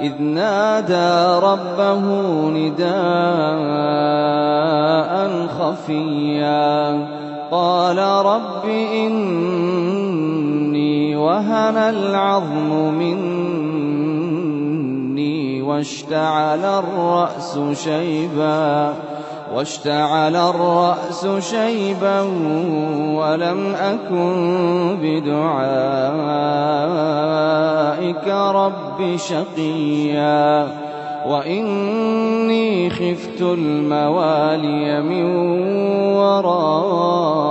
إذ نادى ربه نداء خفيا. قال رب إني وهن العظم مني واشتعل الرأس شيبا. واشتعل الرأس شيبا ولم أكن بدعائك رب شقيا وإني خفت الموالي من ورائي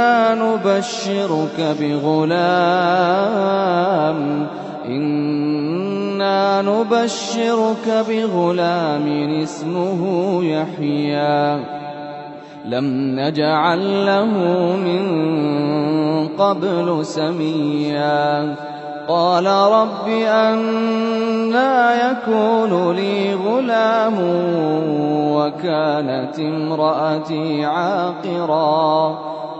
إنا نبشرك بغلام. إنا نبشرك بغلام اسمه يحيى. لم نجعل له من قبل سميا. قال رب أنا يكون لي غلام وكانت امرأتي عاقرا.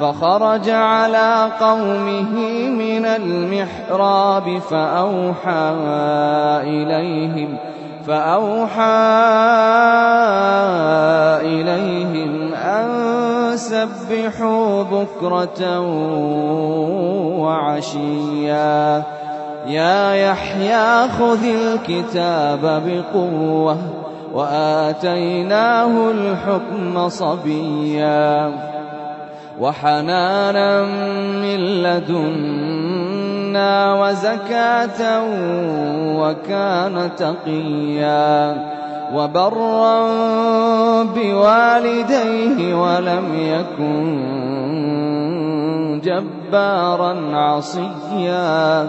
فخرج على قومه من المحراب فأوحى إليهم فأوحى إليهم أن سبحوا بكرة وعشيا. يا يحيى خذ الكتاب بقوة وآتيناه الحكم صبيا. وحنانا من لدنا وزكاة وكان تقيا وبرا بوالديه ولم يكن جبارا عصيا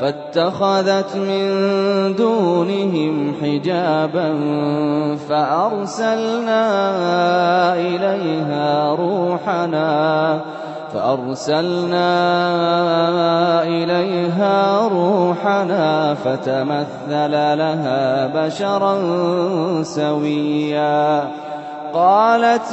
فاتخذت من دونهم حجابا فأرسلنا إليها روحنا فأرسلنا إليها روحنا فتمثل لها بشرا سويا قالت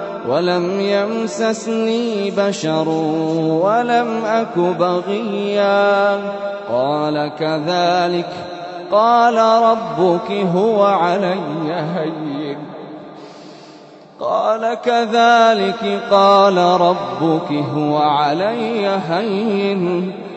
ولم يمسسني بشر ولم أك بغيا. قال كذلك. قال ربك هو علي هين. قال كذلك. قال ربك هو علي هين.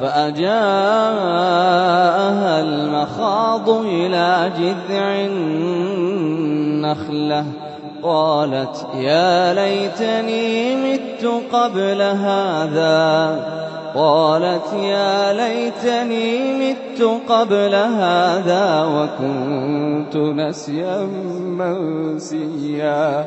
فأجاءها المخاض إلى جذع النخلة. قالت يا ليتني مت قبل هذا. قالت يا ليتني مت قبل هذا وكنت نسيا منسيا.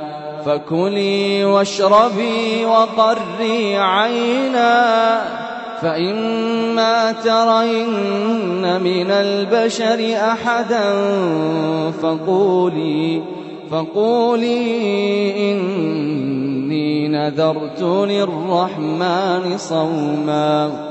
فكلي واشربي وقري عينا فإما ترين من البشر أحدا فقولي فقولي إني نذرت للرحمن صوما.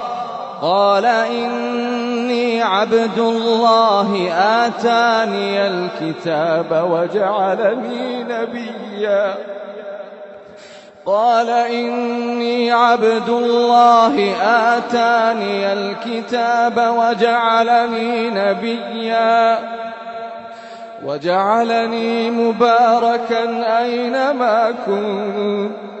قال إني عبد الله آتاني الكتاب وجعلني نبيا. قال إني عبد الله آتاني الكتاب وجعلني نبيا. وجعلني مباركا أينما كنت.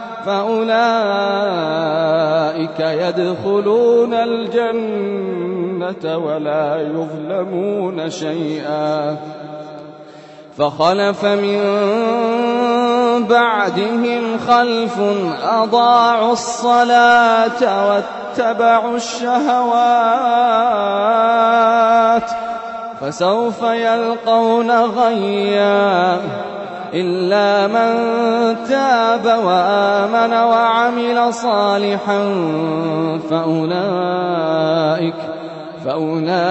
فأولئك يدخلون الجنة ولا يظلمون شيئا. فخلف من بعدهم خلف أضاعوا الصلاة واتبعوا الشهوات فسوف يلقون غيا. إلا من تاب وآمن وعمل صالحا فأولئك فأولئك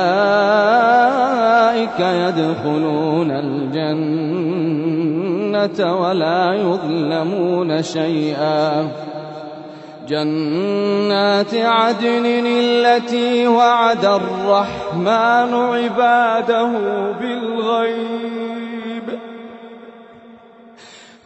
يدخلون الجنة ولا يظلمون شيئا. جنات عدن التي وعد الرحمن عباده بالغيب.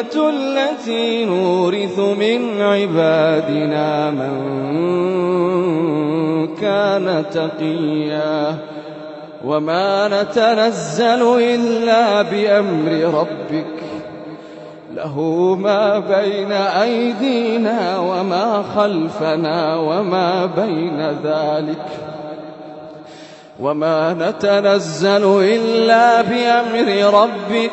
التي نورث من عبادنا من كان تقيا وما نتنزل إلا بأمر ربك له ما بين أيدينا وما خلفنا وما بين ذلك وما نتنزل إلا بأمر ربك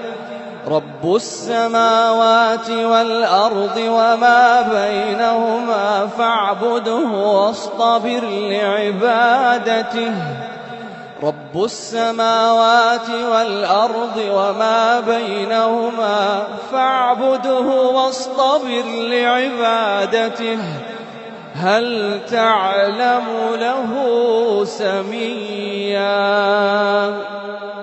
رب السماوات والأرض وما بينهما فاعبده واصطبر لعبادته. رب السماوات والأرض وما بينهما فاعبده واصطبر لعبادته. هل تعلم له سميا؟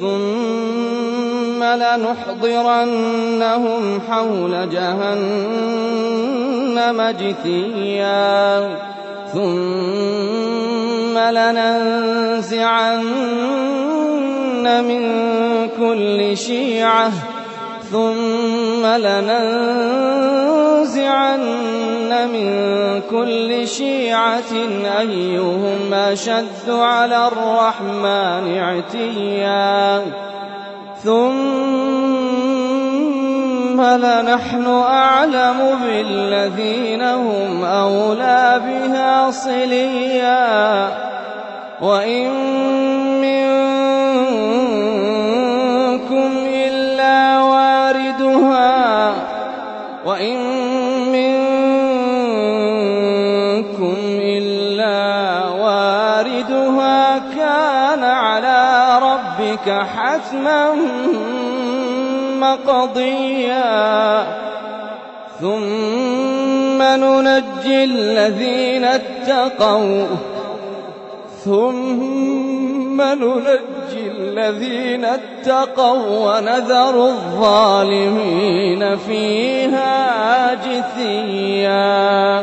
ثم لنحضرنهم حول جهنم جثيا. ثم لننزعن من كل شيعة. ثم لننزعن من كل شيعة أيهم أشد على الرحمن عتيا. ثم لنحن أعلم بالذين هم أولى بها صليا. وإن منكم ربك حتما مقضيا. ثم ننجي الذين اتقوا. ثم ننجي الذين اتقوا ونذر الظالمين فيها جثيا.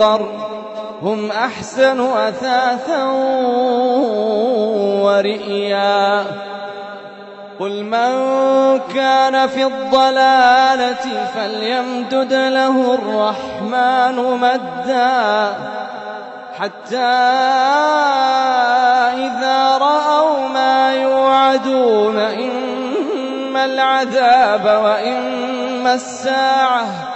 قرن هم أحسن أثاثا ورئيا. قل من كان في الضلالة فليمدد له الرحمن مدا حتى إذا رأوا ما يوعدون إما العذاب وإما الساعة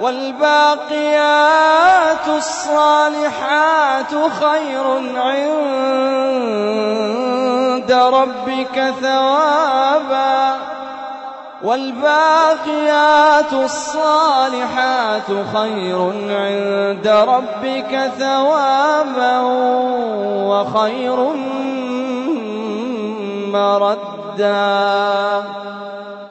والباقيات الصالحات خير عند ربك ثوابا. والباقيات الصالحات خير عند ربك ثوابا وخير مردا.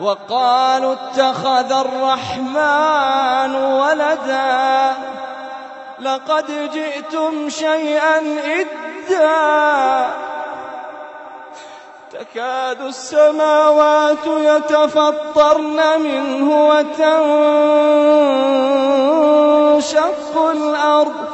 وقالوا اتخذ الرحمن ولدا لقد جئتم شيئا إدا تكاد السماوات يتفطرن منه وتنشق الأرض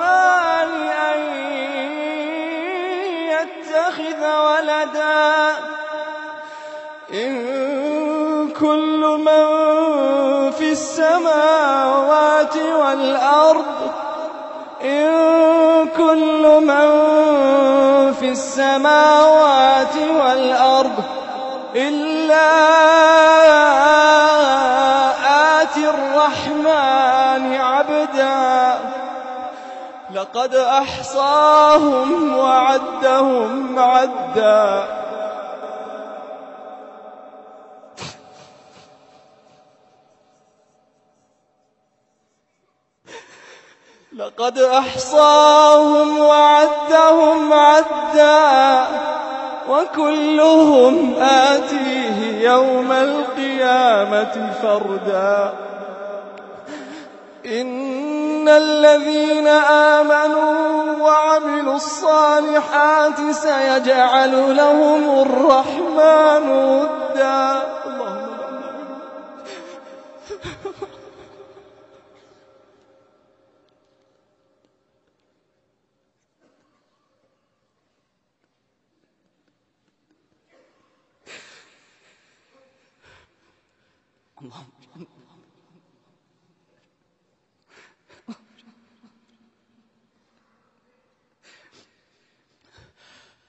ولدا إن كل من في السماوات والأرض إن كل من في السماوات والأرض إلا لقد أحصاهم وعدهم عدا. لقد أحصاهم وعدهم عدا. وكلهم آتيه يوم القيامة فردا. إن الذين آمنوا وعملوا الصالحات سيجعل لهم الرحمن ودا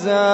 ركزا